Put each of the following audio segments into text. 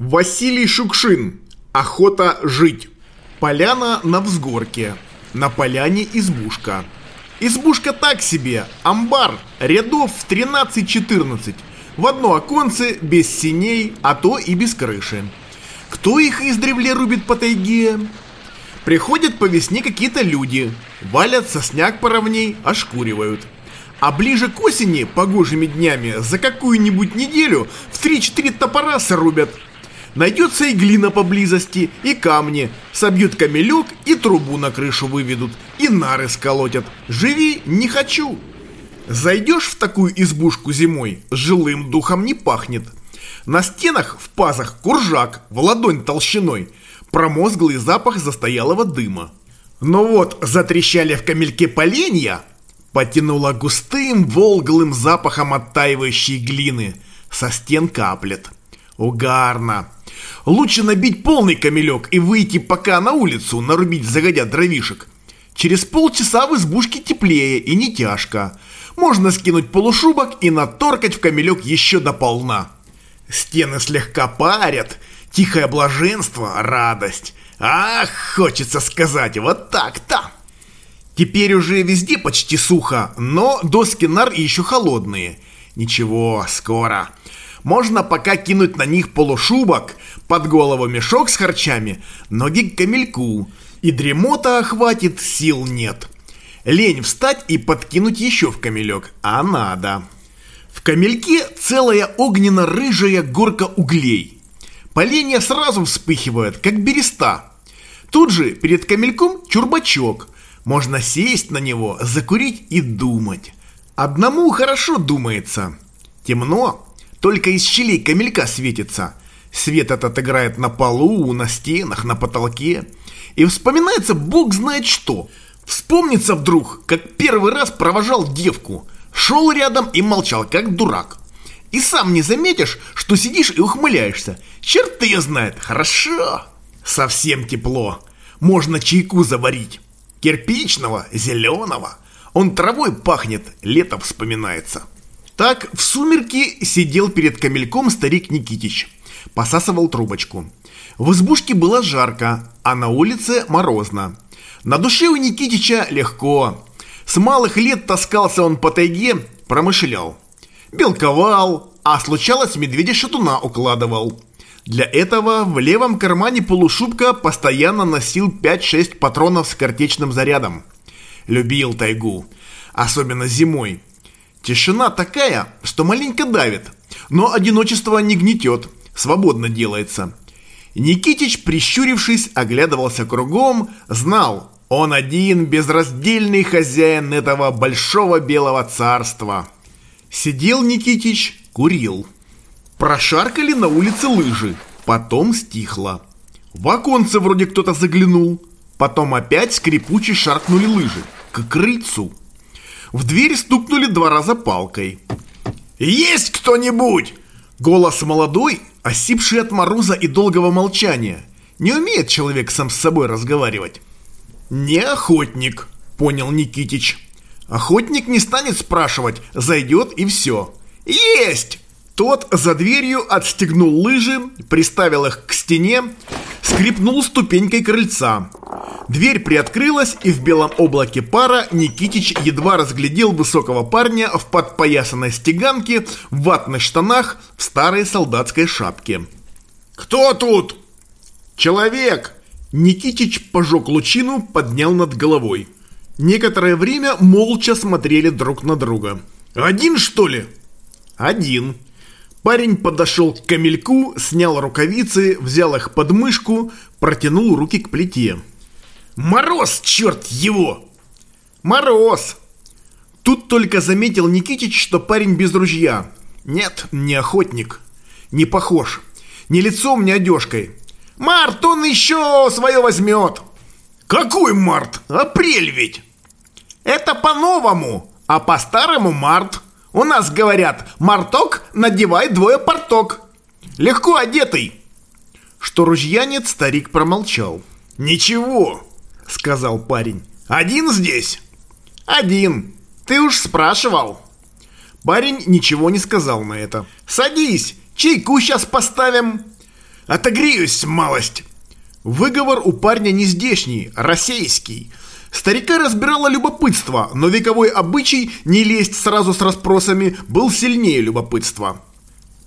Василий Шукшин. Охота жить. Поляна на взгорке. На поляне избушка. Избушка так себе, амбар, рядов в 13-14. В одно оконце, без синей, а то и без крыши. Кто их издревле рубит по тайге? Приходят по весне какие-то люди, валят сосняк поровней, ошкуривают. А ближе к осени, погожими днями, за какую-нибудь неделю в 3-4 топора срубят. Найдется и глина поблизости, и камни, собьют камелек и трубу на крышу выведут, и нары сколотят. Живи не хочу. Зайдешь в такую избушку зимой, жилым духом не пахнет. На стенах в пазах куржак в ладонь толщиной, промозглый запах застоялого дыма. Но вот затрещали в камельке поленья, потянуло густым волглым запахом оттаивающей глины, со стен каплет. Угарно. Лучше набить полный камелек и выйти пока на улицу, нарубить загодя дровишек. Через полчаса в избушке теплее и не тяжко. Можно скинуть полушубок и наторкать в камелек еще до полна. Стены слегка парят, тихое блаженство, радость. Ах, хочется сказать, вот так-то. Теперь уже везде почти сухо, но доски нар еще холодные. Ничего, скоро. Можно пока кинуть на них полушубок, под голову мешок с харчами, ноги к камельку. И дремота охватит, сил нет. Лень встать и подкинуть еще в камелек, а надо. В камельке целая огненно-рыжая горка углей. Поленья сразу вспыхивают, как береста. Тут же перед камельком чурбачок. Можно сесть на него, закурить и думать. Одному хорошо думается. Темно, только из щелей камелька светится. Свет этот играет на полу, на стенах, на потолке. И вспоминается бог знает что. Вспомнится вдруг, как первый раз провожал девку. Шел рядом и молчал, как дурак. И сам не заметишь, что сидишь и ухмыляешься. Черт ее знает, хорошо. Совсем тепло. Можно чайку заварить. Кирпичного, зеленого. Он травой пахнет, лето вспоминается. Так в сумерки сидел перед камельком старик Никитич. Посасывал трубочку. В избушке было жарко, а на улице морозно. На душе у Никитича легко. С малых лет таскался он по тайге, промышлял. Белковал, а случалось медведя-шатуна укладывал. Для этого в левом кармане полушубка постоянно носил 5-6 патронов с картечным зарядом. Любил тайгу, особенно зимой. Тишина такая, что маленько давит, но одиночество не гнетет, свободно делается. Никитич, прищурившись, оглядывался кругом, знал, он один безраздельный хозяин этого большого белого царства. Сидел Никитич, курил. Прошаркали на улице лыжи, потом стихло. В оконце вроде кто-то заглянул, потом опять скрипуче шаркнули лыжи, к крыльцу. В дверь стукнули два раза палкой. «Есть кто-нибудь?» Голос молодой, осипший от мороза и долгого молчания. Не умеет человек сам с собой разговаривать. «Не охотник», — понял Никитич. «Охотник не станет спрашивать, зайдет и все». «Есть!» Тот за дверью отстегнул лыжи, приставил их к стене, скрипнул ступенькой крыльца. Дверь приоткрылась, и в белом облаке пара Никитич едва разглядел высокого парня в подпоясанной стеганке, в ватных штанах, в старой солдатской шапке. «Кто тут?» «Человек!» Никитич пожег лучину, поднял над головой. Некоторое время молча смотрели друг на друга. «Один, что ли?» «Один». Парень подошел к камельку, снял рукавицы, взял их под мышку, протянул руки к плите. «Мороз, черт его!» «Мороз!» Тут только заметил Никитич, что парень без ружья. Нет, не охотник. Не похож. Ни лицом, ни одежкой. Март, он еще свое возьмет. Какой март? Апрель ведь. Это по-новому, а по-старому март. У нас говорят, марток надевай двое порток. Легко одетый. Что ружья нет, старик промолчал. Ничего, сказал парень. Один здесь? Один. Ты уж спрашивал. Парень ничего не сказал на это. Садись, чайку сейчас поставим. Отогреюсь, малость!» Выговор у парня не здешний, российский. Старика разбирало любопытство, но вековой обычай не лезть сразу с расспросами был сильнее любопытства.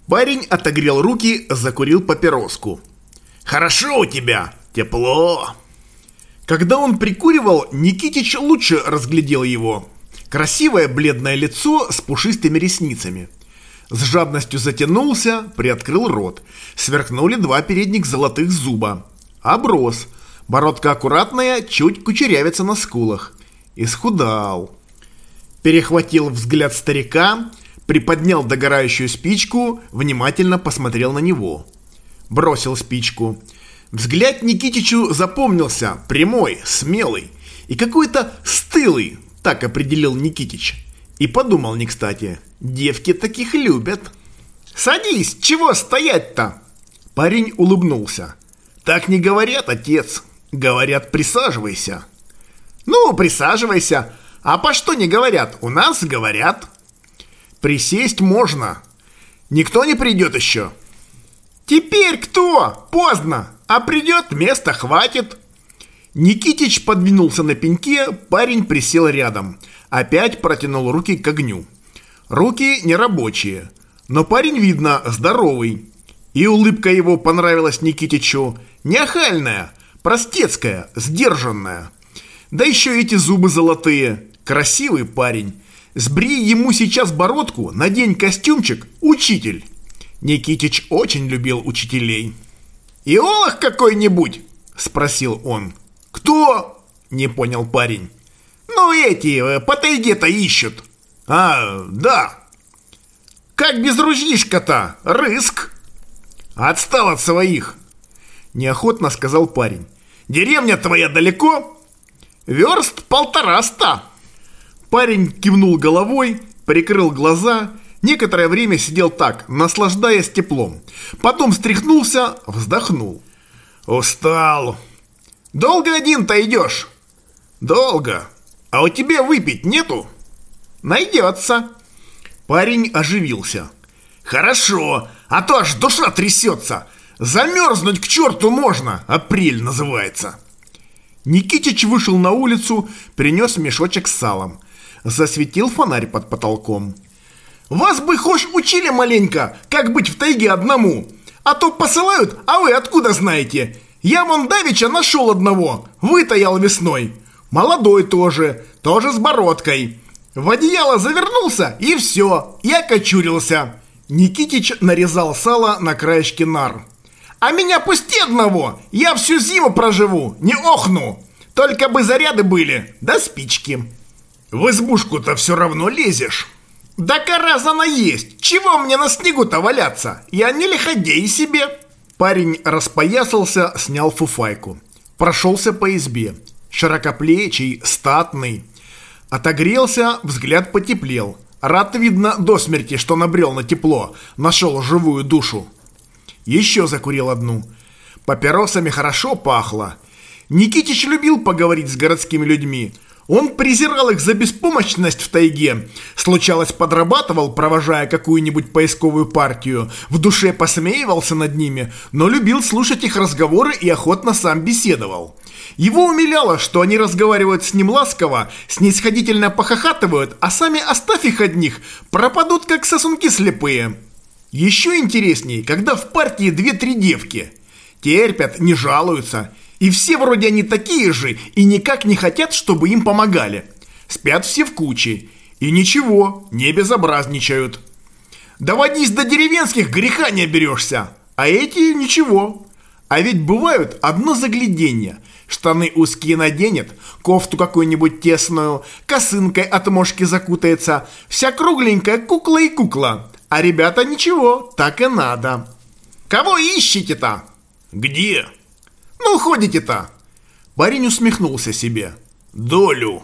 Парень отогрел руки, закурил папироску. «Хорошо у тебя, тепло!» Когда он прикуривал, Никитич лучше разглядел его. Красивое бледное лицо с пушистыми ресницами. С жадностью затянулся, приоткрыл рот. Сверкнули два передних золотых зуба. Оброс. Бородка аккуратная, чуть кучерявится на скулах. Исхудал. Перехватил взгляд старика, приподнял догорающую спичку, внимательно посмотрел на него. Бросил спичку. Взгляд Никитичу запомнился, прямой, смелый и какой-то стылый, так определил Никитич. И подумал не кстати, девки таких любят. «Садись, чего стоять-то?» Парень улыбнулся. «Так не говорят, отец. Говорят, присаживайся». «Ну, присаживайся. А по что не говорят? У нас говорят». «Присесть можно. Никто не придет еще». «Теперь кто? Поздно. А придет, места хватит». Никитич подвинулся на пеньке, парень присел рядом. Опять протянул руки к огню. Руки нерабочие, но парень, видно, здоровый. И улыбка его понравилась Никитичу. Неохальная, простецкая, сдержанная. Да еще эти зубы золотые. Красивый парень. Сбри ему сейчас бородку, надень костюмчик, учитель. Никитич очень любил учителей. «Иолог какой-нибудь?» – спросил он. «Кто?» – не понял парень. «Ну эти, э, по тайге-то ищут». «А, да». «Как без ружьишка-то? Рыск?» «Отстал от своих», – неохотно сказал парень. «Деревня твоя далеко?» «Верст полтораста». Парень кивнул головой, прикрыл глаза Некоторое время сидел так, наслаждаясь теплом. Потом встряхнулся, вздохнул. «Устал». «Долго один-то идешь?» «Долго. А у тебя выпить нету?» «Найдется». Парень оживился. «Хорошо, а то аж душа трясется. Замерзнуть к черту можно, апрель называется». Никитич вышел на улицу, принес мешочек с салом. Засветил фонарь под потолком. Вас бы хоть учили маленько, как быть в тайге одному. А то посылают, а вы откуда знаете? Я вон давеча нашел одного, вытаял весной. Молодой тоже, тоже с бородкой. В одеяло завернулся и все, я кочурился. Никитич нарезал сало на краешке нар. А меня пусти одного, я всю зиму проживу, не охну. Только бы заряды были, да спички. В избушку-то все равно лезешь. «Да раз она есть! Чего мне на снегу-то валяться? Я не лиходей себе!» Парень распоясался, снял фуфайку. Прошелся по избе. Широкоплечий, статный. Отогрелся, взгляд потеплел. Рад, видно, до смерти, что набрел на тепло. Нашел живую душу. Еще закурил одну. Папиросами хорошо пахло. Никитич любил поговорить с городскими людьми. Он презирал их за беспомощность в тайге. Случалось, подрабатывал, провожая какую-нибудь поисковую партию. В душе посмеивался над ними, но любил слушать их разговоры и охотно сам беседовал. Его умиляло, что они разговаривают с ним ласково, снисходительно похохатывают, а сами оставь их одних, пропадут как сосунки слепые. Еще интереснее, когда в партии две-три девки. Терпят, не жалуются – и все вроде они такие же и никак не хотят, чтобы им помогали. Спят все в куче. И ничего, не безобразничают. Доводись до деревенских, греха не оберешься. А эти ничего. А ведь бывают одно загляденье. Штаны узкие наденет, кофту какую-нибудь тесную, косынкой от мошки закутается. Вся кругленькая кукла и кукла. А ребята ничего, так и надо. Кого ищете-то? Где? Ну, ходите-то!» Парень усмехнулся себе. «Долю!»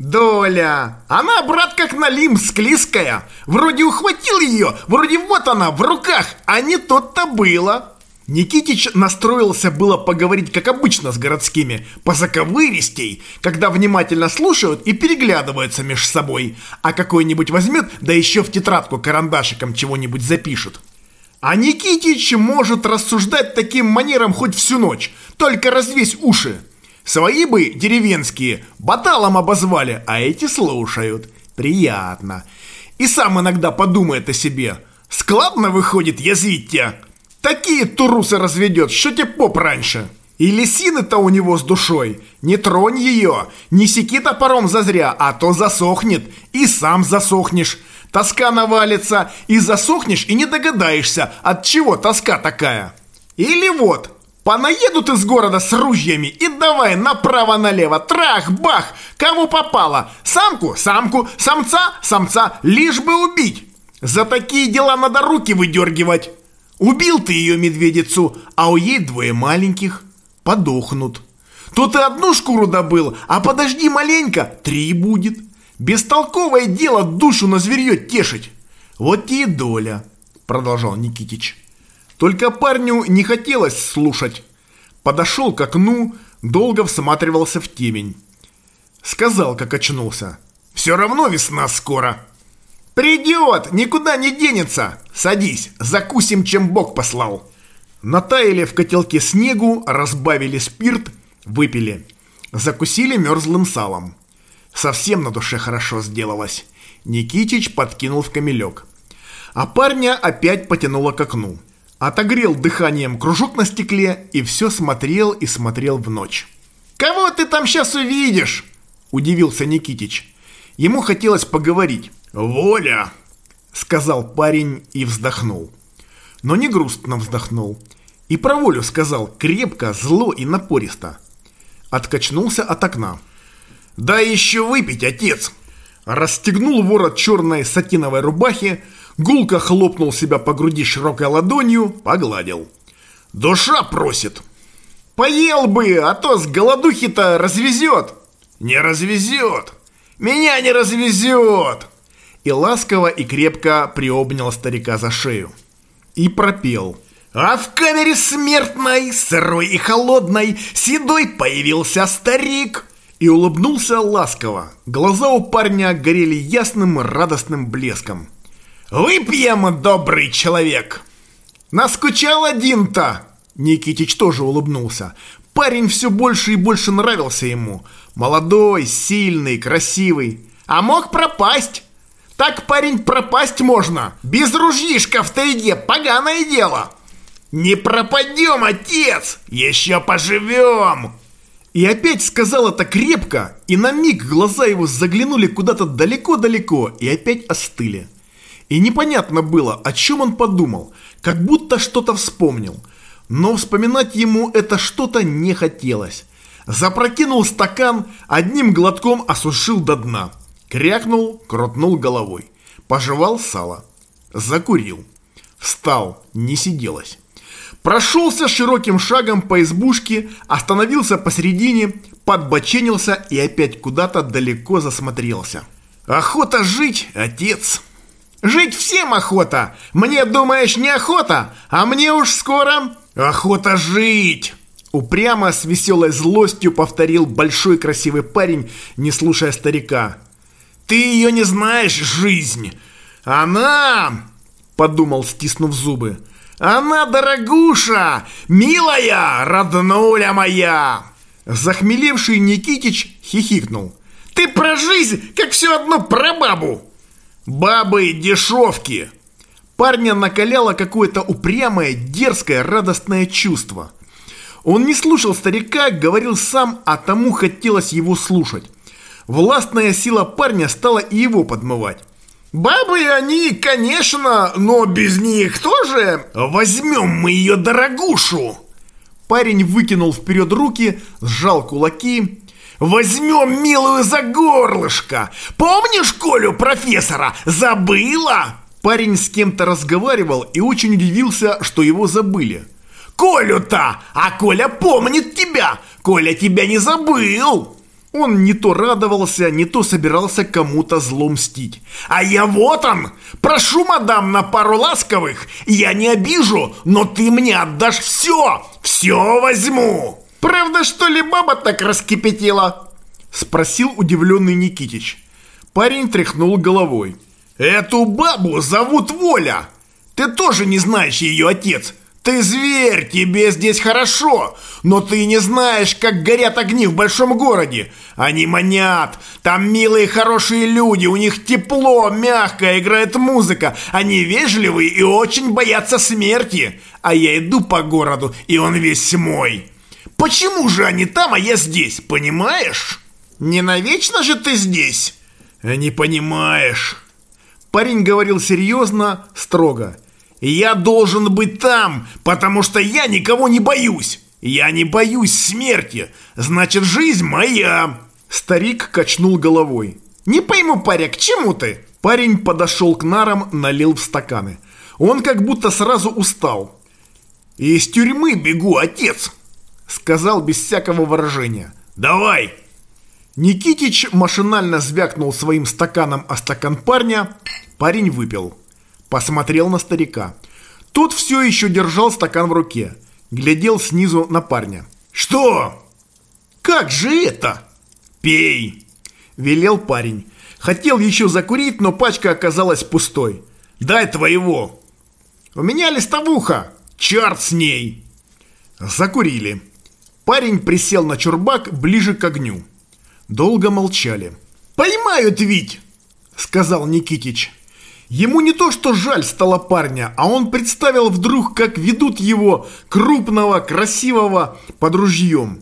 «Доля! Она, брат, как налим, склизкая! Вроде ухватил ее, вроде вот она, в руках, а не тут-то было!» Никитич настроился было поговорить, как обычно, с городскими, по заковыристей, когда внимательно слушают и переглядываются между собой, а какой-нибудь возьмет, да еще в тетрадку карандашиком чего-нибудь запишет. А Никитич может рассуждать таким манером хоть всю ночь, только развесь уши. Свои бы деревенские баталом обозвали, а эти слушают. Приятно. И сам иногда подумает о себе. Складно выходит язвить тебя. Такие турусы разведет, что тебе поп раньше. И лисины-то у него с душой. Не тронь ее, не секи топором зазря, а то засохнет, и сам засохнешь. Тоска навалится, и засохнешь, и не догадаешься, от чего тоска такая. Или вот, понаедут из города с ружьями и давай направо-налево, трах-бах, кого попало. Самку, самку, самца, самца, лишь бы убить. За такие дела надо руки выдергивать. Убил ты ее, медведицу, а у ей двое маленьких. Подохнут. Тут и одну шкуру добыл, а подожди маленько, три будет. Бестолковое дело душу на зверье тешить. Вот и доля, продолжал Никитич. Только парню не хотелось слушать. Подошел к окну, долго всматривался в темень. Сказал, как очнулся. Все равно весна скоро. Придет, никуда не денется. Садись, закусим, чем Бог послал. Натаяли в котелке снегу, разбавили спирт, выпили. Закусили мерзлым салом. Совсем на душе хорошо сделалось. Никитич подкинул в камелек. А парня опять потянуло к окну. Отогрел дыханием кружок на стекле и все смотрел и смотрел в ночь. «Кого ты там сейчас увидишь?» – удивился Никитич. Ему хотелось поговорить. «Воля!» – сказал парень и вздохнул. Но не грустно вздохнул. И про волю сказал крепко, зло и напористо. Откачнулся от окна. «Да еще выпить, отец!» Расстегнул ворот черной сатиновой рубахи, гулко хлопнул себя по груди широкой ладонью, погладил. «Душа просит!» «Поел бы, а то с голодухи-то развезет!» «Не развезет! Меня не развезет!» И ласково и крепко приобнял старика за шею. И пропел. А в камере смертной, сырой и холодной, седой появился старик и улыбнулся ласково. Глаза у парня горели ясным радостным блеском. «Выпьем, добрый человек!» «Наскучал один-то!» Никитич тоже улыбнулся. Парень все больше и больше нравился ему. Молодой, сильный, красивый. А мог пропасть. Так, парень, пропасть можно. Без ружьишка в тайге, поганое дело. Не пропадем, отец, еще поживем. И опять сказал это крепко, и на миг глаза его заглянули куда-то далеко-далеко и опять остыли. И непонятно было, о чем он подумал, как будто что-то вспомнил. Но вспоминать ему это что-то не хотелось. Запрокинул стакан, одним глотком осушил до дна. Крякнул, крутнул головой. Пожевал сало. Закурил. Встал, не сиделось. Прошелся широким шагом по избушке, остановился посередине, подбоченился и опять куда-то далеко засмотрелся. «Охота жить, отец!» «Жить всем охота! Мне, думаешь, не охота, а мне уж скоро охота жить!» Упрямо с веселой злостью повторил большой красивый парень, не слушая старика. «Ты ее не знаешь, жизнь! Она...» Подумал, стиснув зубы. Она дорогуша, милая, роднуля моя!» Захмелевший Никитич хихикнул. «Ты про жизнь, как все одно про бабу!» «Бабы дешевки!» Парня накаляло какое-то упрямое, дерзкое, радостное чувство. Он не слушал старика, говорил сам, а тому хотелось его слушать. Властная сила парня стала и его подмывать. Бабы они, конечно, но без них тоже. Возьмем мы ее дорогушу. Парень выкинул вперед руки, сжал кулаки. Возьмем милую за горлышко. Помнишь Колю профессора? Забыла? Парень с кем-то разговаривал и очень удивился, что его забыли. Колю-то! А Коля помнит тебя! Коля тебя не забыл! Он не то радовался, не то собирался кому-то зло мстить. «А я вот он! Прошу, мадам, на пару ласковых! Я не обижу, но ты мне отдашь все! Все возьму!» «Правда, что ли, баба так раскипятила?» Спросил удивленный Никитич. Парень тряхнул головой. «Эту бабу зовут Воля! Ты тоже не знаешь ее отец. Ты зверь, тебе здесь хорошо, но ты не знаешь, как горят огни в большом городе. Они манят, там милые хорошие люди, у них тепло, мягко, играет музыка. Они вежливые и очень боятся смерти. А я иду по городу, и он весь мой. Почему же они там, а я здесь, понимаешь? Не навечно же ты здесь? Не понимаешь. Парень говорил серьезно, строго. Я должен быть там, потому что я никого не боюсь. Я не боюсь смерти. Значит, жизнь моя. Старик качнул головой. Не пойму, паря, к чему ты? Парень подошел к нарам, налил в стаканы. Он как будто сразу устал. «Из тюрьмы бегу, отец!» Сказал без всякого выражения. «Давай!» Никитич машинально звякнул своим стаканом о стакан парня. Парень выпил. Посмотрел на старика. Тот все еще держал стакан в руке. Глядел снизу на парня. «Что? Как же это?» «Пей!» Велел парень. Хотел еще закурить, но пачка оказалась пустой. «Дай твоего!» «У меня листовуха!» «Черт с ней!» Закурили. Парень присел на чурбак ближе к огню. Долго молчали. «Поймают ведь!» Сказал Никитич. Ему не то что жаль стало парня, а он представил вдруг, как ведут его, крупного, красивого, под ружьем.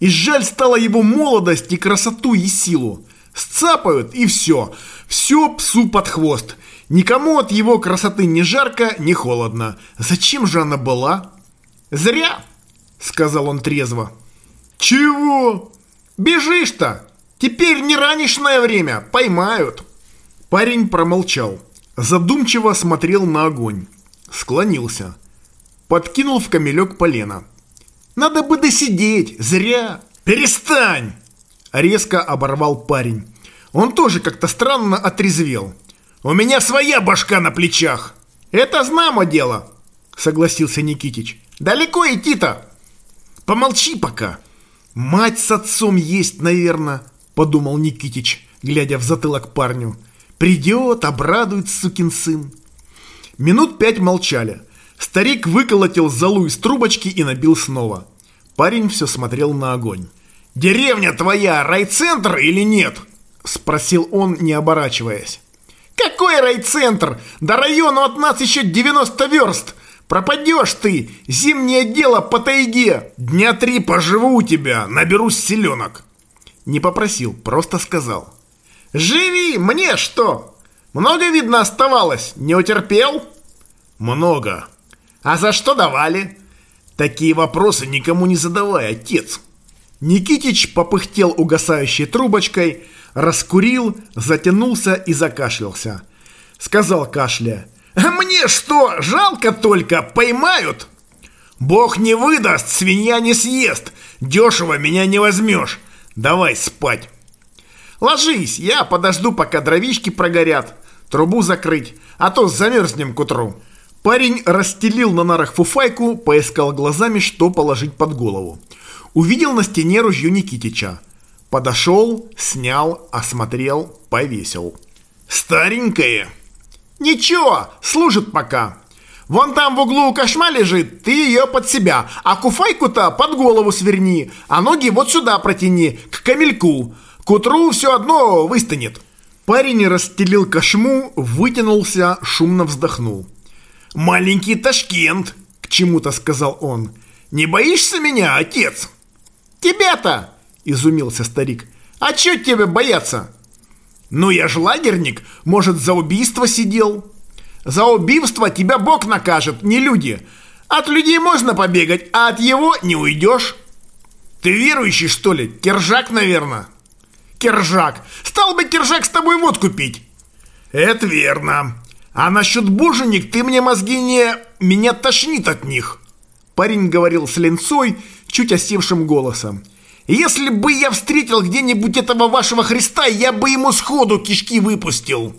И жаль стало его молодость и красоту и силу. Сцапают и все. Все псу под хвост. Никому от его красоты ни жарко, ни холодно. Зачем же она была? Зря, сказал он трезво. Чего? Бежишь-то? Теперь не ранешное время, поймают. Парень промолчал. Задумчиво смотрел на огонь. Склонился. Подкинул в камелек полено. «Надо бы досидеть, зря!» «Перестань!» Резко оборвал парень. Он тоже как-то странно отрезвел. «У меня своя башка на плечах!» «Это знамо дело!» Согласился Никитич. «Далеко идти-то?» «Помолчи пока!» «Мать с отцом есть, наверное», — подумал Никитич, глядя в затылок парню. Придет, обрадует сукин сын. Минут пять молчали. Старик выколотил залу из трубочки и набил снова. Парень все смотрел на огонь. «Деревня твоя райцентр или нет?» Спросил он, не оборачиваясь. «Какой райцентр? До района от нас еще 90 верст! Пропадешь ты! Зимнее дело по тайге! Дня три поживу у тебя, наберусь селенок!» Не попросил, просто сказал. «Живи! Мне что? Много, видно, оставалось? Не утерпел?» «Много. А за что давали?» «Такие вопросы никому не задавай, отец!» Никитич попыхтел угасающей трубочкой, раскурил, затянулся и закашлялся. Сказал кашля. «Мне что, жалко только, поймают?» «Бог не выдаст, свинья не съест, дешево меня не возьмешь. Давай спать». Ложись, я подожду, пока дровишки прогорят. Трубу закрыть, а то замерзнем к утру. Парень расстелил на нарах фуфайку, поискал глазами, что положить под голову. Увидел на стене ружье Никитича. Подошел, снял, осмотрел, повесил. Старенькое. Ничего, служит пока. Вон там в углу кошма лежит, ты ее под себя, а куфайку-то под голову сверни, а ноги вот сюда протяни, к камельку. К утру все одно выстанет. Парень расстелил кошму, вытянулся, шумно вздохнул. «Маленький Ташкент!» — к чему-то сказал он. «Не боишься меня, отец?» «Тебя-то!» — изумился старик. «А чё тебе бояться?» «Ну я ж лагерник, может, за убийство сидел?» «За убийство тебя Бог накажет, не люди. От людей можно побегать, а от его не уйдешь». «Ты верующий, что ли? Кержак, наверное?» Кержак. Стал бы Кержак с тобой водку пить. Это верно. А насчет боженек ты мне мозги не... Меня тошнит от них. Парень говорил с ленцой, чуть осевшим голосом. Если бы я встретил где-нибудь этого вашего Христа, я бы ему сходу кишки выпустил.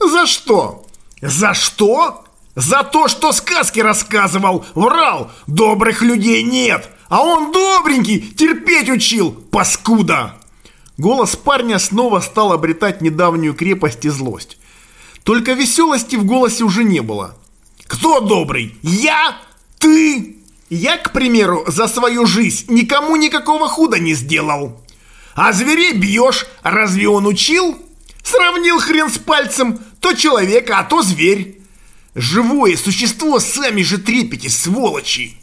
За что? За что? За то, что сказки рассказывал, врал, добрых людей нет. А он добренький, терпеть учил, паскуда. Голос парня снова стал обретать недавнюю крепость и злость. Только веселости в голосе уже не было. Кто добрый? Я? Ты? Я, к примеру, за свою жизнь никому никакого худа не сделал. А зверей бьешь, разве он учил? Сравнил хрен с пальцем, то человека, а то зверь. Живое существо сами же трепете, сволочи.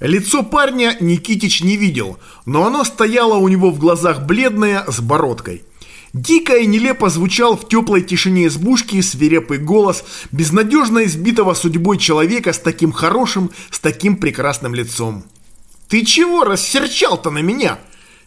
Лицо парня Никитич не видел, но оно стояло у него в глазах бледное, с бородкой. Дико и нелепо звучал в теплой тишине избушки свирепый голос безнадежно избитого судьбой человека с таким хорошим, с таким прекрасным лицом. «Ты чего рассерчал-то на меня?»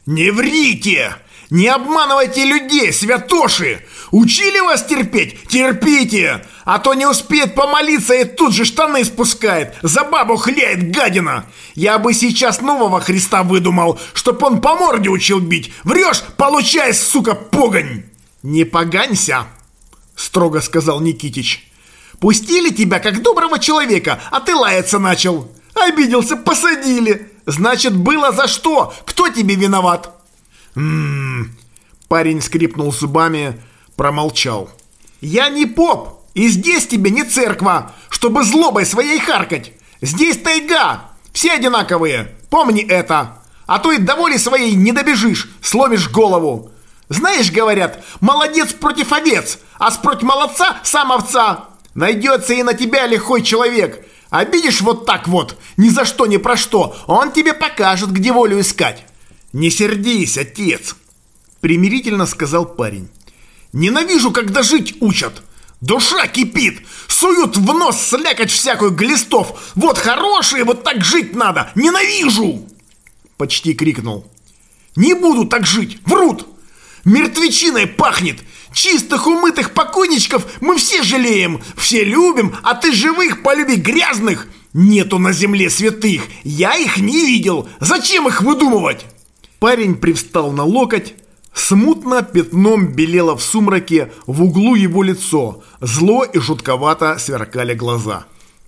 «Не врите! Не обманывайте людей, святоши! Учили вас терпеть? Терпите! А то не успеет помолиться и тут же штаны спускает, за бабу хляет гадина! Я бы сейчас нового Христа выдумал, чтоб он по морде учил бить! Врешь, получай, сука, погонь!» «Не поганься!» — строго сказал Никитич. «Пустили тебя как доброго человека, а ты лаяться начал! Обиделся, посадили! Значит, было за что! Кто тебе виноват?» «Ммм...» Парень скрипнул зубами, промолчал. «Я не поп, и здесь тебе не церква, чтобы злобой своей харкать. Здесь тайга, все одинаковые, помни это. А то и до воли своей не добежишь, сломишь голову. Знаешь, говорят, молодец против овец, а спротив молодца сам овца. Найдется и на тебя лихой человек. Обидишь вот так вот, ни за что, ни про что, он тебе покажет, где волю искать. «Не сердись, отец!» Примирительно сказал парень. «Ненавижу, когда жить учат! Душа кипит! Суют в нос слякоть всякую глистов! Вот хорошие, вот так жить надо! Ненавижу!» Почти крикнул. «Не буду так жить! Врут! Мертвечиной пахнет! Чистых умытых покойничков мы все жалеем, все любим, а ты живых полюби грязных! Нету на земле святых, я их не видел! Зачем их выдумывать?» Парень привстал на локоть. Смутно пятном белело в сумраке в углу его лицо. Зло и жутковато сверкали глаза.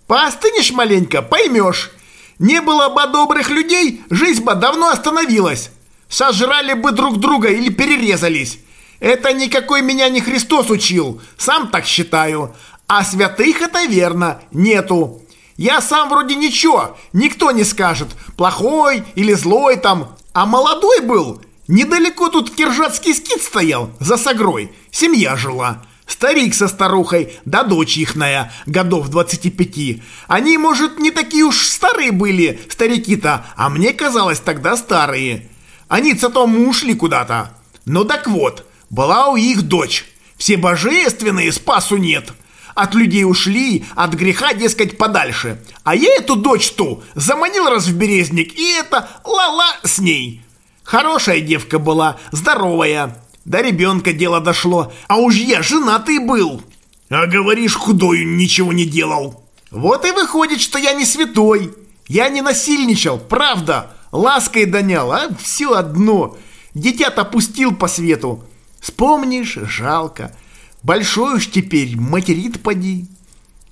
«Поостынешь маленько, поймешь. Не было бы добрых людей, жизнь бы давно остановилась. Сожрали бы друг друга или перерезались. Это никакой меня не Христос учил, сам так считаю. А святых это верно, нету. Я сам вроде ничего, никто не скажет, плохой или злой там, а молодой был. Недалеко тут киржатский скит стоял, за Сагрой. Семья жила. Старик со старухой, да дочь ихная, годов 25. Они, может, не такие уж старые были, старики-то, а мне казалось тогда старые. Они-то тому ушли куда-то. Ну так вот, была у их дочь. Все божественные, спасу нет. От людей ушли, от греха, дескать, подальше. А я эту дочь ту заманил раз в березник, и это ла-ла с ней. Хорошая девка была, здоровая. До ребенка дело дошло, а уж я женатый был. А говоришь, худою ничего не делал. Вот и выходит, что я не святой. Я не насильничал, правда. Лаской донял, а все одно. Дитя-то пустил по свету. Вспомнишь, жалко. Большой уж теперь, материт поди.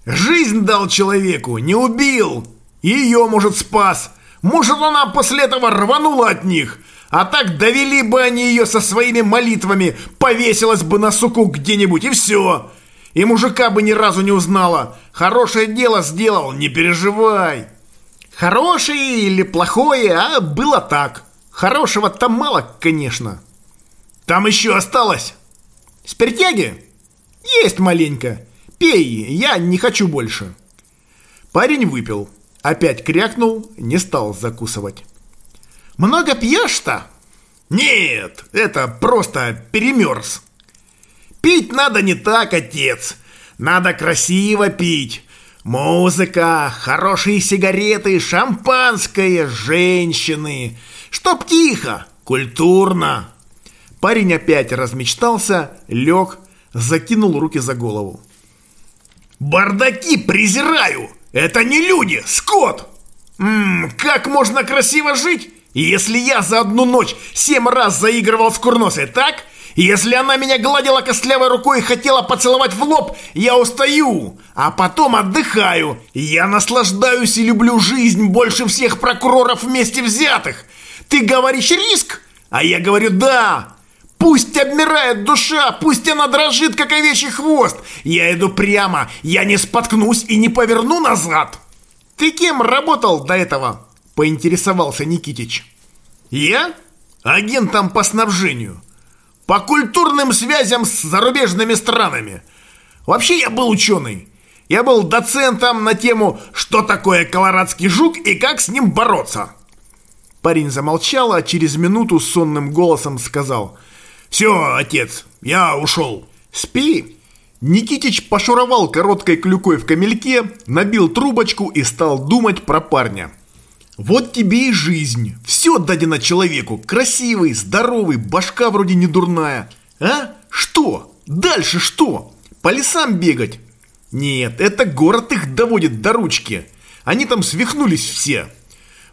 Жизнь дал человеку, не убил. Ее, может, спас. Может, она после этого рванула от них. А так довели бы они ее со своими молитвами, повесилась бы на суку где-нибудь, и все. И мужика бы ни разу не узнала. Хорошее дело сделал, не переживай. Хорошее или плохое, а было так. Хорошего там мало, конечно. Там еще осталось. Спиртяги? «Есть маленько. Пей, я не хочу больше». Парень выпил. Опять крякнул, не стал закусывать. «Много пьешь-то?» «Нет, это просто перемерз». «Пить надо не так, отец. Надо красиво пить. Музыка, хорошие сигареты, шампанское, женщины. Чтоб тихо, культурно». Парень опять размечтался, лег, закинул руки за голову. «Бардаки презираю! Это не люди, скот! Ммм, как можно красиво жить, если я за одну ночь семь раз заигрывал с курносой, так? Если она меня гладила костлявой рукой и хотела поцеловать в лоб, я устаю, а потом отдыхаю. Я наслаждаюсь и люблю жизнь больше всех прокуроров вместе взятых. Ты говоришь риск, а я говорю да. Пусть обмирает душа, пусть она дрожит, как овечий хвост. Я иду прямо, я не споткнусь и не поверну назад. Ты кем работал до этого? Поинтересовался Никитич. Я? Агентом по снабжению. По культурным связям с зарубежными странами. Вообще я был ученый. Я был доцентом на тему «Что такое колорадский жук и как с ним бороться?». Парень замолчал, а через минуту сонным голосом сказал «Все, отец, я ушел». «Спи». Никитич пошуровал короткой клюкой в камельке, набил трубочку и стал думать про парня. Вот тебе и жизнь. Все дадено человеку. Красивый, здоровый, башка вроде не дурная. А? Что? Дальше что? По лесам бегать? Нет, это город их доводит до ручки. Они там свихнулись все.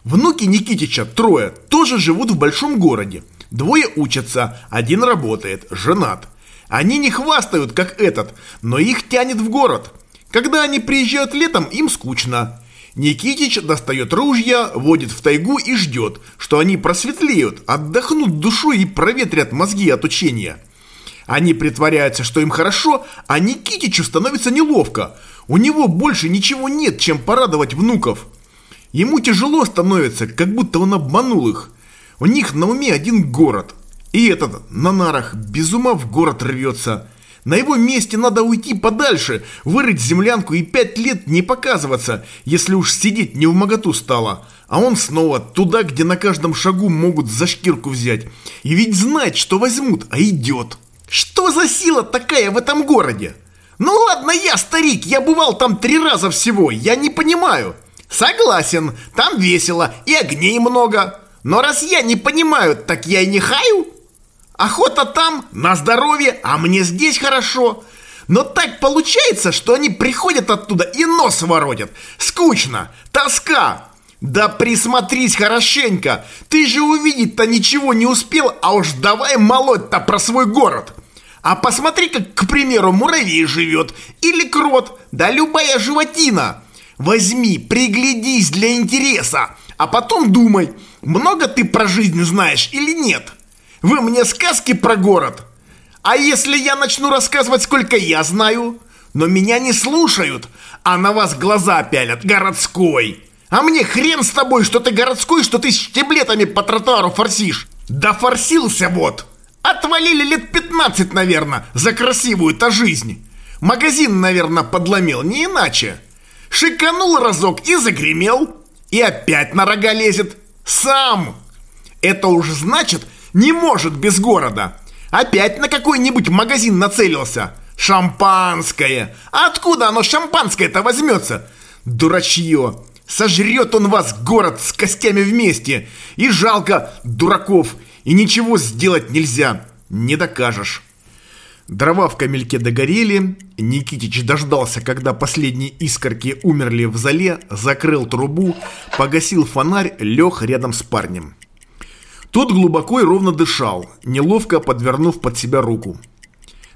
Внуки Никитича, трое, тоже живут в большом городе. Двое учатся, один работает, женат. Они не хвастают, как этот, но их тянет в город. Когда они приезжают летом, им скучно. Никитич достает ружья, водит в тайгу и ждет, что они просветлеют, отдохнут душой и проветрят мозги от учения. Они притворяются, что им хорошо, а Никитичу становится неловко. У него больше ничего нет, чем порадовать внуков. Ему тяжело становится, как будто он обманул их. У них на уме один город. И этот на нарах без ума в город рвется. На его месте надо уйти подальше, вырыть землянку и пять лет не показываться, если уж сидеть не в моготу стало. А он снова туда, где на каждом шагу могут за шкирку взять. И ведь знать, что возьмут, а идет. Что за сила такая в этом городе? Ну ладно я, старик, я бывал там три раза всего, я не понимаю. Согласен, там весело и огней много. Но раз я не понимаю, так я и не хаю. Охота там, на здоровье, а мне здесь хорошо. Но так получается, что они приходят оттуда и нос воротят. Скучно, тоска. Да присмотрись хорошенько. Ты же увидеть-то ничего не успел, а уж давай молоть-то про свой город. А посмотри, как, к примеру, муравей живет, или крот, да любая животина. Возьми, приглядись для интереса, а потом думай, много ты про жизнь знаешь или нет. Вы мне сказки про город? А если я начну рассказывать, сколько я знаю? Но меня не слушают, а на вас глаза пялят, городской. А мне хрен с тобой, что ты городской, что ты с штиблетами по тротуару форсишь. Да форсился вот. Отвалили лет 15, наверное, за красивую-то жизнь. Магазин, наверное, подломил, не иначе. Шиканул разок и загремел. И опять на рога лезет. Сам. Это уж значит, не может без города. Опять на какой-нибудь магазин нацелился. Шампанское. Откуда оно шампанское-то возьмется? Дурачье. Сожрет он вас, город, с костями вместе. И жалко дураков. И ничего сделать нельзя. Не докажешь. Дрова в камельке догорели, Никитич дождался, когда последние искорки умерли в зале, закрыл трубу, погасил фонарь, лег рядом с парнем. Тот глубоко и ровно дышал, неловко подвернув под себя руку.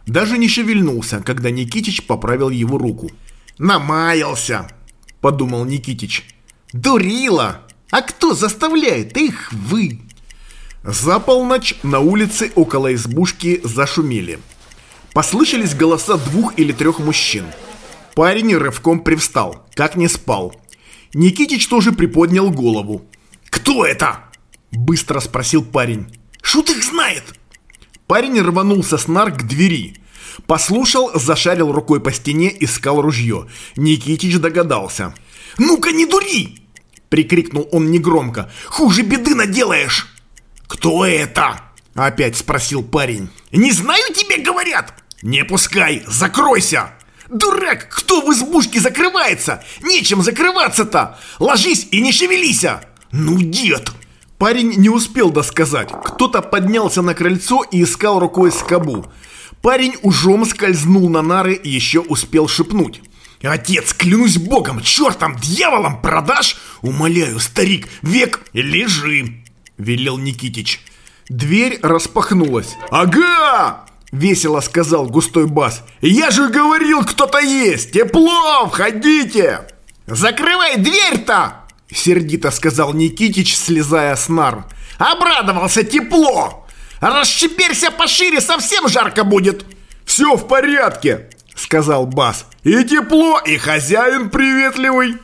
Даже не шевельнулся, когда Никитич поправил его руку. «Намаялся!» – подумал Никитич. «Дурила! А кто заставляет? Их вы!» За полночь на улице около избушки зашумели. Послышались голоса двух или трех мужчин. Парень рывком привстал, как не спал. Никитич тоже приподнял голову. «Кто это?» Быстро спросил парень. Шут их знает! Парень рванулся с нар к двери. Послушал, зашарил рукой по стене, искал ружье. Никитич догадался. «Ну-ка, не дури!» Прикрикнул он негромко. «Хуже беды наделаешь!» «Кто это?» Опять спросил парень. «Не знаю, тебе говорят!» «Не пускай! Закройся!» «Дурак! Кто в избушке закрывается? Нечем закрываться-то! Ложись и не шевелися!» «Ну, дед!» Парень не успел досказать. Кто-то поднялся на крыльцо и искал рукой скобу. Парень ужом скользнул на нары и еще успел шепнуть. «Отец, клянусь богом, чертом, дьяволом продашь? Умоляю, старик, век, лежи!» – велел Никитич. Дверь распахнулась. «Ага!» – весело сказал густой бас. «Я же говорил, кто-то есть! Тепло, входите!» «Закрывай дверь-то!» Сердито сказал Никитич, слезая с нар. Обрадовался тепло! Расщеперься пошире, совсем жарко будет!» «Все в порядке!» — сказал Бас. «И тепло, и хозяин приветливый!»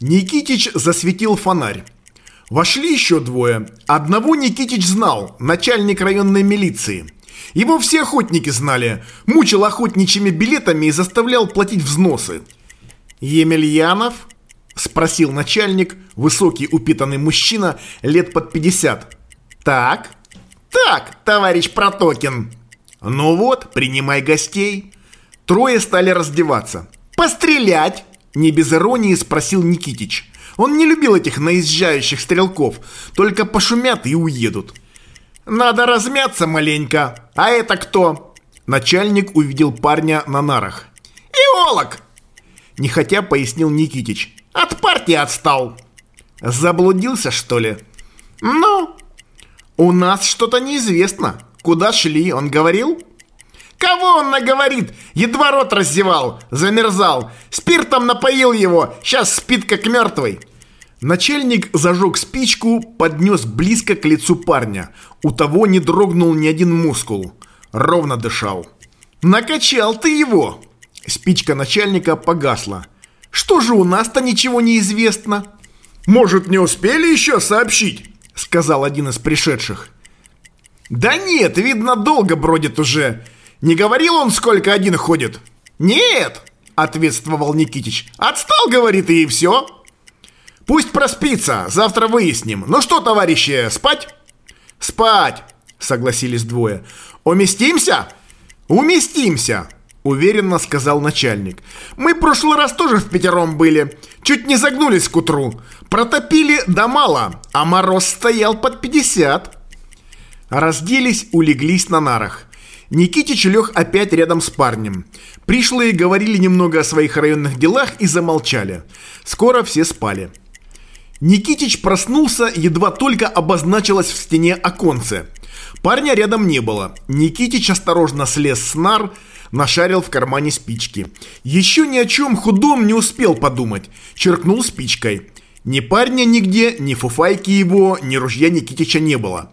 Никитич засветил фонарь. Вошли еще двое. Одного Никитич знал, начальник районной милиции. Его все охотники знали. Мучил охотничьими билетами и заставлял платить взносы. «Емельянов?» – спросил начальник, высокий упитанный мужчина, лет под 50. «Так, так, товарищ Протокин». «Ну вот, принимай гостей». Трое стали раздеваться. «Пострелять!» – не без иронии спросил Никитич. Он не любил этих наезжающих стрелков, только пошумят и уедут. «Надо размяться маленько. А это кто?» Начальник увидел парня на нарах. «Иолог!» Нехотя пояснил Никитич. «От партии отстал». «Заблудился, что ли?» «Ну?» «У нас что-то неизвестно. Куда шли, он говорил?» «Кого он наговорит? Едва рот раздевал, замерзал. Спиртом напоил его, сейчас спит как мертвый». Начальник зажег спичку, поднес близко к лицу парня. У того не дрогнул ни один мускул. Ровно дышал. «Накачал ты его!» Спичка начальника погасла. «Что же у нас-то ничего не известно?» «Может, не успели еще сообщить?» Сказал один из пришедших. «Да нет, видно, долго бродит уже. Не говорил он, сколько один ходит?» «Нет!» — ответствовал Никитич. «Отстал, говорит, и все!» «Пусть проспится, завтра выясним. Ну что, товарищи, спать?» «Спать!» — согласились двое. «Уместимся?» «Уместимся!» — уверенно сказал начальник. «Мы прошлый раз тоже в пятером были. Чуть не загнулись к утру. Протопили да мало, а мороз стоял под пятьдесят». Разделись, улеглись на нарах. Никитич лег опять рядом с парнем. Пришлые говорили немного о своих районных делах и замолчали. Скоро все спали. Никитич проснулся, едва только обозначилось в стене оконце. Парня рядом не было. Никитич осторожно слез с нар, нашарил в кармане спички. Еще ни о чем худом не успел подумать. Черкнул спичкой. Ни парня нигде, ни фуфайки его, ни ружья Никитича не было.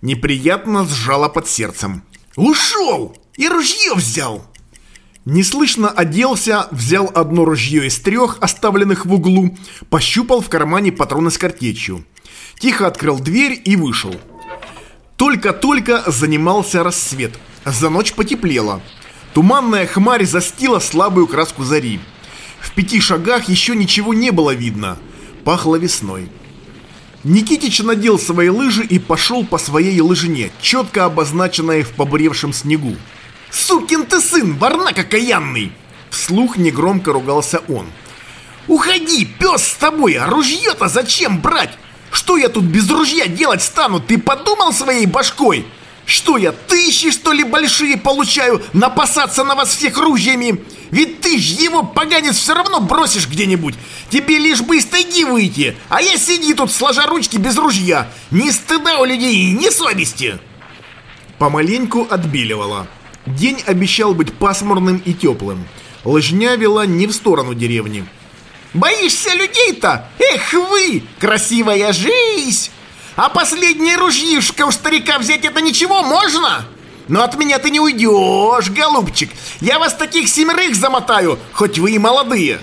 Неприятно сжало под сердцем. «Ушел! И ружье взял!» Неслышно оделся, взял одно ружье из трех, оставленных в углу, пощупал в кармане патроны с картечью. Тихо открыл дверь и вышел. Только-только занимался рассвет. За ночь потеплело. Туманная хмарь застила слабую краску зари. В пяти шагах еще ничего не было видно. Пахло весной. Никитич надел свои лыжи и пошел по своей лыжине, четко обозначенной в побуревшем снегу. «Сукин ты сын, варнак окаянный!» Вслух негромко ругался он. «Уходи, пес с тобой, а ружье-то зачем брать? Что я тут без ружья делать стану, ты подумал своей башкой? Что я, тысячи что ли большие получаю напасаться на вас всех ружьями? Ведь ты ж его, поганец, все равно бросишь где-нибудь. Тебе лишь бы из тайги выйти, а я сиди тут сложа ручки без ружья. Ни стыда у людей, ни совести!» Помаленьку отбеливала. День обещал быть пасмурным и теплым. Лыжня вела не в сторону деревни. «Боишься людей-то? Эх вы, красивая жизнь! А последнее ружьишко у старика взять это ничего можно? Но от меня ты не уйдешь, голубчик. Я вас таких семерых замотаю, хоть вы и молодые».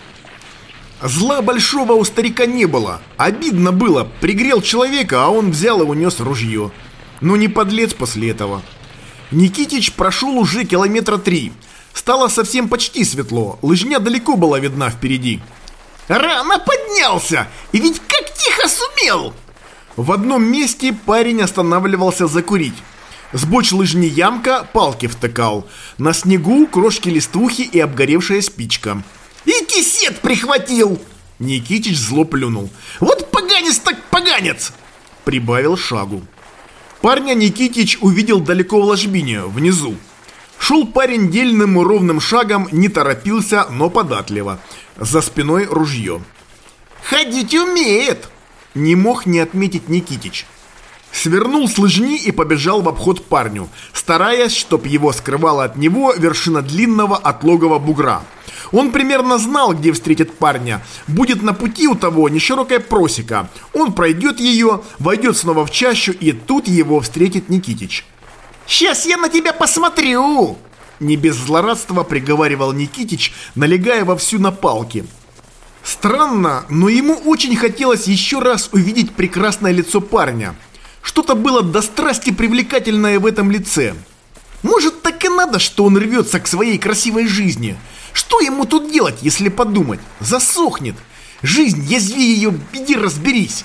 Зла большого у старика не было. Обидно было, пригрел человека, а он взял и унес ружье. Ну не подлец после этого. Никитич прошел уже километра три. Стало совсем почти светло, лыжня далеко была видна впереди. «Рано поднялся! И ведь как тихо сумел!» В одном месте парень останавливался закурить. С боч лыжни ямка палки втыкал. На снегу крошки листвухи и обгоревшая спичка. «И кисет прихватил!» Никитич зло плюнул. «Вот поганец так поганец!» Прибавил шагу. Парня Никитич увидел далеко в ложбине, внизу. Шел парень дельным ровным шагом, не торопился, но податливо. За спиной ружье. «Ходить умеет!» Не мог не отметить Никитич. Свернул с лыжни и побежал в обход парню, стараясь, чтоб его скрывала от него вершина длинного отлогого бугра. Он примерно знал, где встретит парня. Будет на пути у того неширокая просека. Он пройдет ее, войдет снова в чащу, и тут его встретит Никитич. Сейчас я на тебя посмотрю!» Не без злорадства приговаривал Никитич, налегая вовсю на палки. Странно, но ему очень хотелось еще раз увидеть прекрасное лицо парня. Что-то было до страсти привлекательное в этом лице. Может, так и надо, что он рвется к своей красивой жизни. Что ему тут делать, если подумать? Засохнет. Жизнь, язви ее, иди разберись.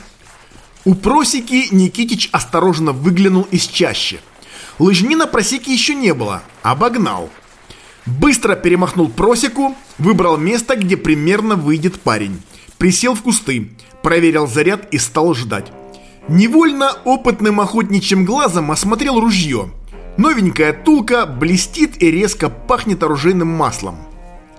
У просеки Никитич осторожно выглянул из чащи. Лыжни на просеке еще не было. Обогнал. Быстро перемахнул просеку, выбрал место, где примерно выйдет парень. Присел в кусты, проверил заряд и стал ждать. Невольно опытным охотничьим глазом осмотрел ружье. Новенькая тулка блестит и резко пахнет оружейным маслом.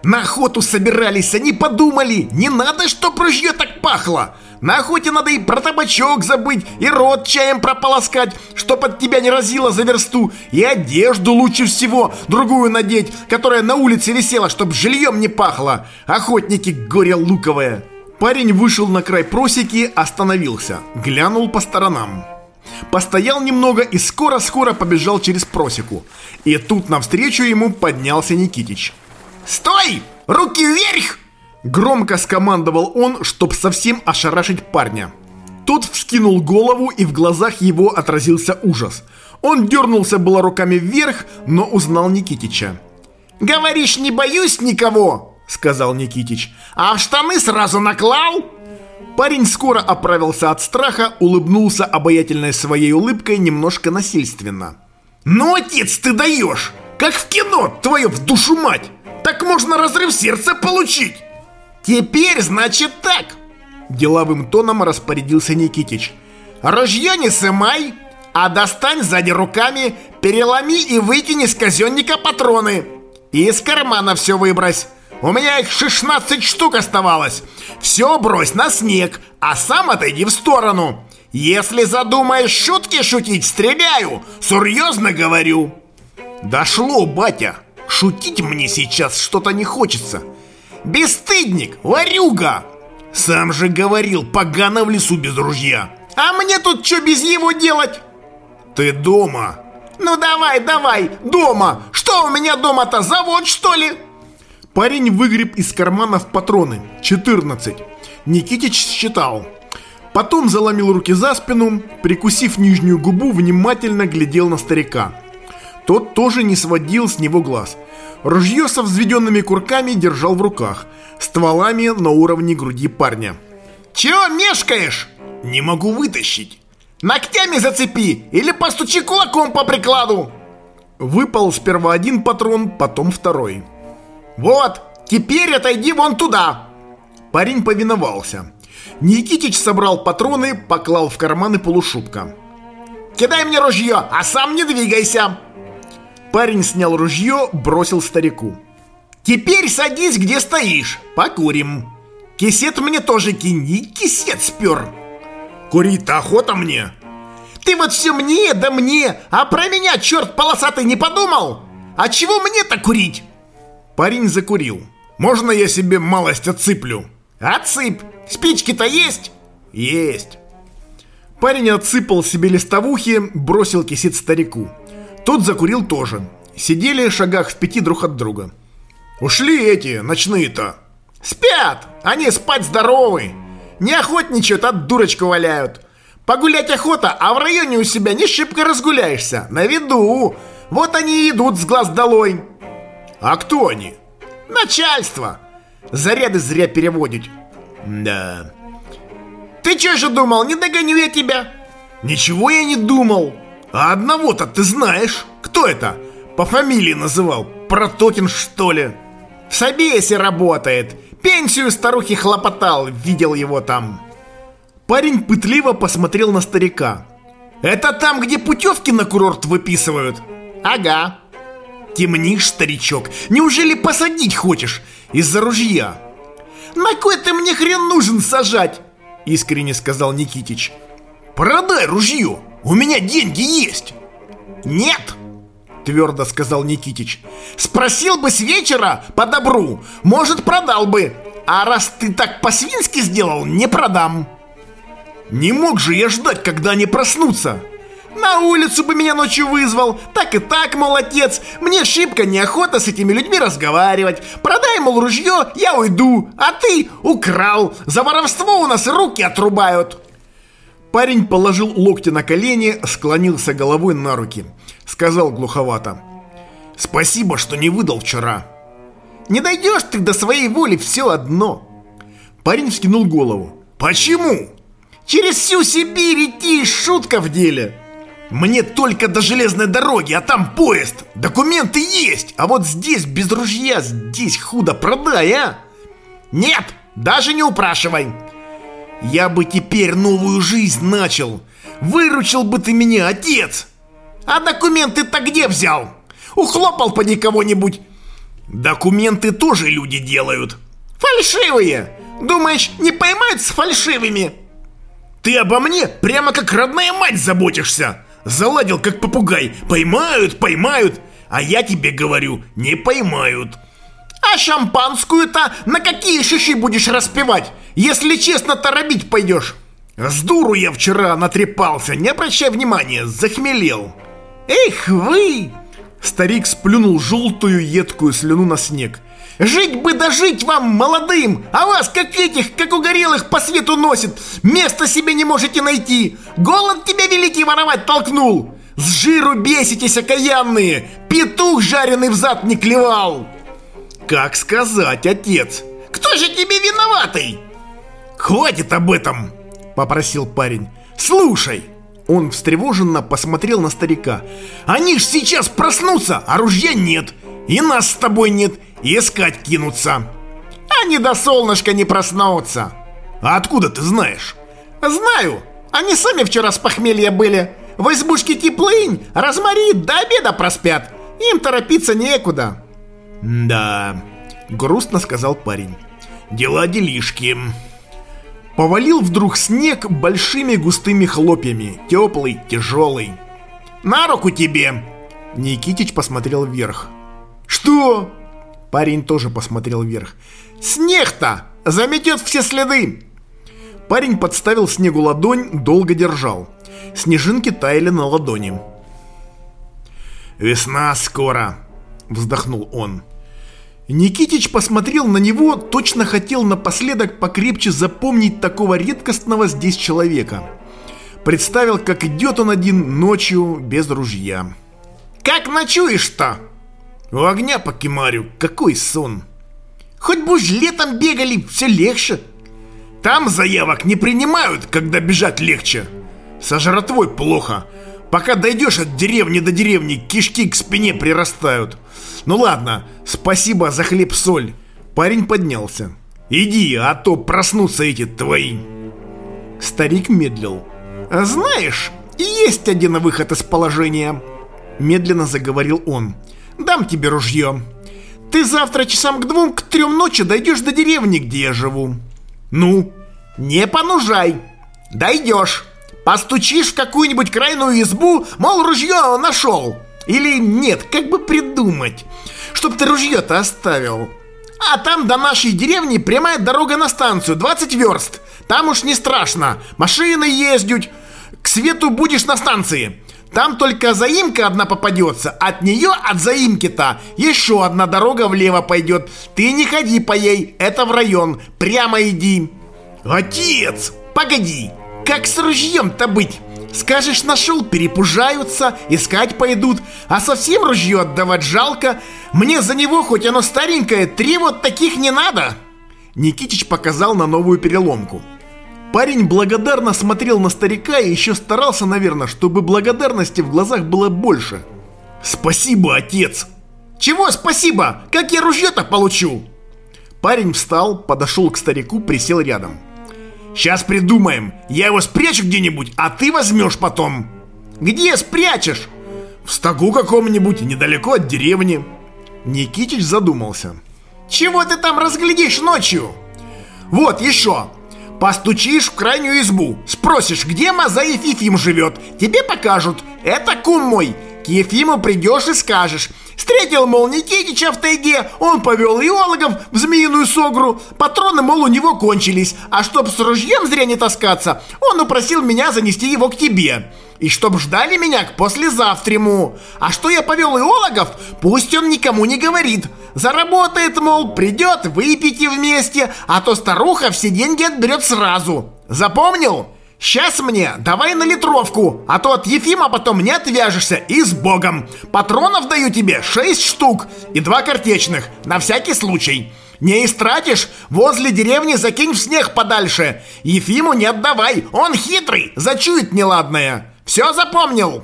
На охоту собирались, они подумали, не надо, чтоб ружье так пахло. На охоте надо и про табачок забыть, и рот чаем прополоскать, чтоб от тебя не разило за версту, и одежду лучше всего, другую надеть, которая на улице висела, чтоб жильем не пахло. Охотники горе луковое. Парень вышел на край просеки, остановился, глянул по сторонам. Постоял немного и скоро-скоро побежал через просеку. И тут навстречу ему поднялся Никитич. «Стой! Руки вверх!» Громко скомандовал он, чтоб совсем ошарашить парня. Тот вскинул голову, и в глазах его отразился ужас. Он дернулся было руками вверх, но узнал Никитича. «Говоришь, не боюсь никого?» — сказал Никитич. «А в штаны сразу наклал?» Парень скоро оправился от страха, улыбнулся обаятельной своей улыбкой немножко насильственно. «Ну, отец, ты даешь! Как в кино, твою в душу мать! Так можно разрыв сердца получить!» «Теперь, значит, так!» Деловым тоном распорядился Никитич. «Ружье не сымай, а достань сзади руками, переломи и выкини из казенника патроны. И из кармана все выбрось. У меня их 16 штук оставалось. Все брось на снег, а сам отойди в сторону. Если задумаешь шутки шутить, стреляю. Серьезно говорю. Дошло, батя. Шутить мне сейчас что-то не хочется. Бесстыдник, ворюга. Сам же говорил, погано в лесу без ружья. А мне тут что без его делать? Ты дома. Ну давай, давай, дома. Что у меня дома-то, завод что ли? Парень выгреб из карманов патроны. 14. Никитич считал. Потом заломил руки за спину, прикусив нижнюю губу, внимательно глядел на старика. Тот тоже не сводил с него глаз. Ружье со взведенными курками держал в руках, стволами на уровне груди парня. «Чего мешкаешь?» «Не могу вытащить». «Ногтями зацепи или постучи кулаком по прикладу!» Выпал сперва один патрон, потом второй. «Вот, теперь отойди вон туда!» Парень повиновался. Никитич собрал патроны, поклал в карманы полушубка. «Кидай мне ружье, а сам не двигайся!» Парень снял ружье, бросил старику. «Теперь садись, где стоишь, покурим. Кисет мне тоже кинь, и кисет спер». «Курить-то охота мне!» «Ты вот все мне, да мне, а про меня, черт полосатый, не подумал? А чего мне-то курить?» Парень закурил. «Можно я себе малость отсыплю?» «Отсыпь! Спички-то есть?» «Есть!» Парень отсыпал себе листовухи, бросил кисет старику. Тот закурил тоже. Сидели в шагах в пяти друг от друга. «Ушли эти, ночные-то!» «Спят! Они спать здоровы! Не охотничают, а дурочку валяют! Погулять охота, а в районе у себя не шибко разгуляешься, на виду! Вот они и идут с глаз долой!» А кто они? Начальство. Заряды зря переводить. Да. Ты что же думал, не догоню я тебя? Ничего я не думал. А одного-то ты знаешь. Кто это? По фамилии называл. Протокин, что ли? В Собесе работает. Пенсию старухи хлопотал, видел его там. Парень пытливо посмотрел на старика. Это там, где путевки на курорт выписывают? Ага. Темнишь, старичок. Неужели посадить хочешь? Из-за ружья. На кой ты мне хрен нужен сажать? Искренне сказал Никитич. Продай ружье. У меня деньги есть. Нет, твердо сказал Никитич. Спросил бы с вечера по добру, может, продал бы. А раз ты так по-свински сделал, не продам. Не мог же я ждать, когда они проснутся. На улицу бы меня ночью вызвал. Так и так, мол, отец. Мне шибко неохота с этими людьми разговаривать. Продай, мол, ружье, я уйду. А ты украл. За воровство у нас руки отрубают. Парень положил локти на колени, склонился головой на руки. Сказал глуховато. «Спасибо, что не выдал вчера». «Не дойдешь ты до своей воли все одно». Парень вскинул голову. «Почему?» «Через всю Сибирь идти, шутка в деле». Мне только до железной дороги, а там поезд. Документы есть, а вот здесь без ружья, здесь худо продай, а? Нет, даже не упрашивай. Я бы теперь новую жизнь начал. Выручил бы ты меня, отец. А документы-то где взял? Ухлопал по кого-нибудь. Документы тоже люди делают. Фальшивые. Думаешь, не поймают с фальшивыми? Ты обо мне прямо как родная мать заботишься. Заладил, как попугай. Поймают, поймают. А я тебе говорю, не поймают. А шампанскую-то на какие шиши будешь распевать? Если честно, торопить пойдешь. С дуру я вчера натрепался, не обращай внимания, захмелел. Эх вы! Старик сплюнул желтую едкую слюну на снег. Жить бы дожить вам, молодым, а вас, как этих, как угорелых, по свету носит. Места себе не можете найти. Голод тебя великий воровать толкнул. С жиру беситесь, окаянные. Петух жареный в зад не клевал. Как сказать, отец? Кто же тебе виноватый? Хватит об этом, попросил парень. Слушай, он встревоженно посмотрел на старика. «Они ж сейчас проснутся, а ружья нет. И нас с тобой нет, и искать кинутся. Они до солнышка не проснутся. А откуда ты знаешь? Знаю. Они сами вчера с похмелья были. В избушке теплынь, разморит, до обеда проспят. Им торопиться некуда. Да, грустно сказал парень. Дела делишки. Повалил вдруг снег большими густыми хлопьями, теплый, тяжелый. «На руку тебе!» Никитич посмотрел вверх. «Что?» Парень тоже посмотрел вверх. «Снег-то! Заметет все следы!» Парень подставил снегу ладонь, долго держал. Снежинки таяли на ладони. «Весна скоро!» — вздохнул он. Никитич посмотрел на него, точно хотел напоследок покрепче запомнить такого редкостного здесь человека. Представил, как идет он один ночью без ружья. «Как ночуешь-то?» У огня по кемарю, какой сон. Хоть бы уж летом бегали, все легче. Там заявок не принимают, когда бежать легче. Со жратвой плохо. Пока дойдешь от деревни до деревни, кишки к спине прирастают. Ну ладно, спасибо за хлеб-соль. Парень поднялся. Иди, а то проснутся эти твои. Старик медлил. Знаешь, есть один выход из положения. Медленно заговорил он. Дам тебе ружье. Ты завтра часам к двум, к трем ночи дойдешь до деревни, где я живу. Ну? Не понужай. Дойдешь. Постучишь в какую-нибудь крайную избу, мол, ружье нашел. Или нет, как бы придумать, чтоб ты ружье-то оставил. А там до нашей деревни прямая дорога на станцию, 20 верст. Там уж не страшно, машины ездят. К свету будешь на станции. Там только заимка одна попадется. От нее, от заимки-то, еще одна дорога влево пойдет. Ты не ходи по ей, это в район. Прямо иди. Отец! Погоди, как с ружьем-то быть? Скажешь, нашел, перепужаются, искать пойдут, а совсем ружье отдавать жалко. Мне за него, хоть оно старенькое, три вот таких не надо. Никитич показал на новую переломку. Парень благодарно смотрел на старика и еще старался, наверное, чтобы благодарности в глазах было больше. «Спасибо, отец!» «Чего спасибо? Как я ружье-то получу?» Парень встал, подошел к старику, присел рядом. «Сейчас придумаем. Я его спрячу где-нибудь, а ты возьмешь потом». «Где спрячешь?» «В стогу каком-нибудь, недалеко от деревни». Никитич задумался. «Чего ты там разглядишь ночью?» «Вот еще. Постучишь в крайнюю избу, спросишь, где Мазаев Ефим живет. Тебе покажут. Это кум мой. К Ефиму придешь и скажешь. Встретил, мол, Никитича в тайге, он повел иологов в змеиную согру. Патроны, мол, у него кончились, а чтоб с ружьем зря не таскаться, он упросил меня занести его к тебе. И чтоб ждали меня к послезавтраму. А что я повел иологов, пусть он никому не говорит. Заработает, мол, придет, выпейте вместе, а то старуха все деньги отберет сразу. Запомнил? Сейчас мне давай на литровку, а то от Ефима потом не отвяжешься и с Богом. Патронов даю тебе 6 штук и два картечных, на всякий случай. Не истратишь, возле деревни закинь в снег подальше. Ефиму не отдавай, он хитрый, зачует неладное. Все запомнил?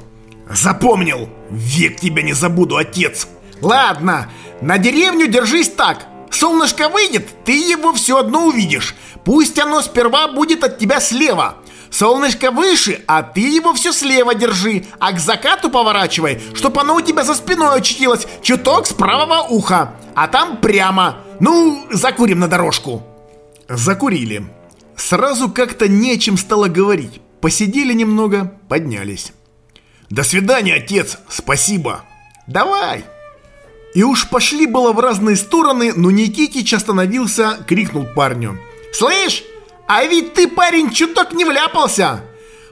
Запомнил. Век тебя не забуду, отец. Ладно, на деревню держись так. Солнышко выйдет, ты его все одно увидишь. Пусть оно сперва будет от тебя слева. Солнышко выше, а ты его все слева держи, а к закату поворачивай, чтоб оно у тебя за спиной очутилось, чуток с правого уха, а там прямо. Ну, закурим на дорожку. Закурили. Сразу как-то нечем стало говорить. Посидели немного, поднялись. До свидания, отец, спасибо. Давай. И уж пошли было в разные стороны, но Никитич остановился, крикнул парню. Слышь, а ведь ты, парень, чуток не вляпался.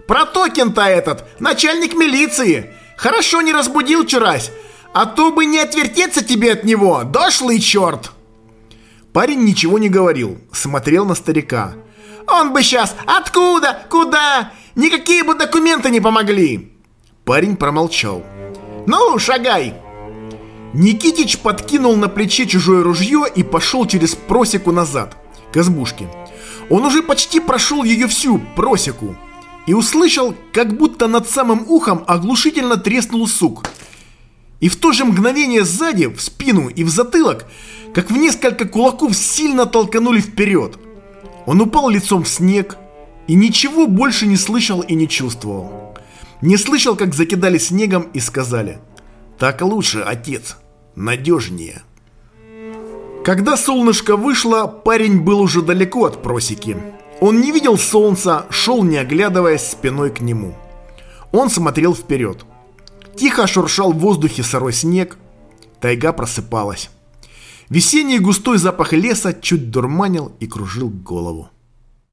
Протокин-то этот, начальник милиции. Хорошо не разбудил вчерась. А то бы не отвертеться тебе от него, дошлый черт. Парень ничего не говорил, смотрел на старика. Он бы сейчас откуда, куда, никакие бы документы не помогли. Парень промолчал. Ну, шагай. Никитич подкинул на плече чужое ружье и пошел через просеку назад, к избушке. Он уже почти прошел ее всю, просеку, и услышал, как будто над самым ухом оглушительно треснул сук. И в то же мгновение сзади, в спину и в затылок, как в несколько кулаков сильно толканули вперед. Он упал лицом в снег и ничего больше не слышал и не чувствовал. Не слышал, как закидали снегом и сказали «Так лучше, отец, надежнее». Когда солнышко вышло, парень был уже далеко от просеки. Он не видел солнца, шел не оглядываясь спиной к нему. Он смотрел вперед. Тихо шуршал в воздухе сырой снег. Тайга просыпалась. Весенний густой запах леса чуть дурманил и кружил голову.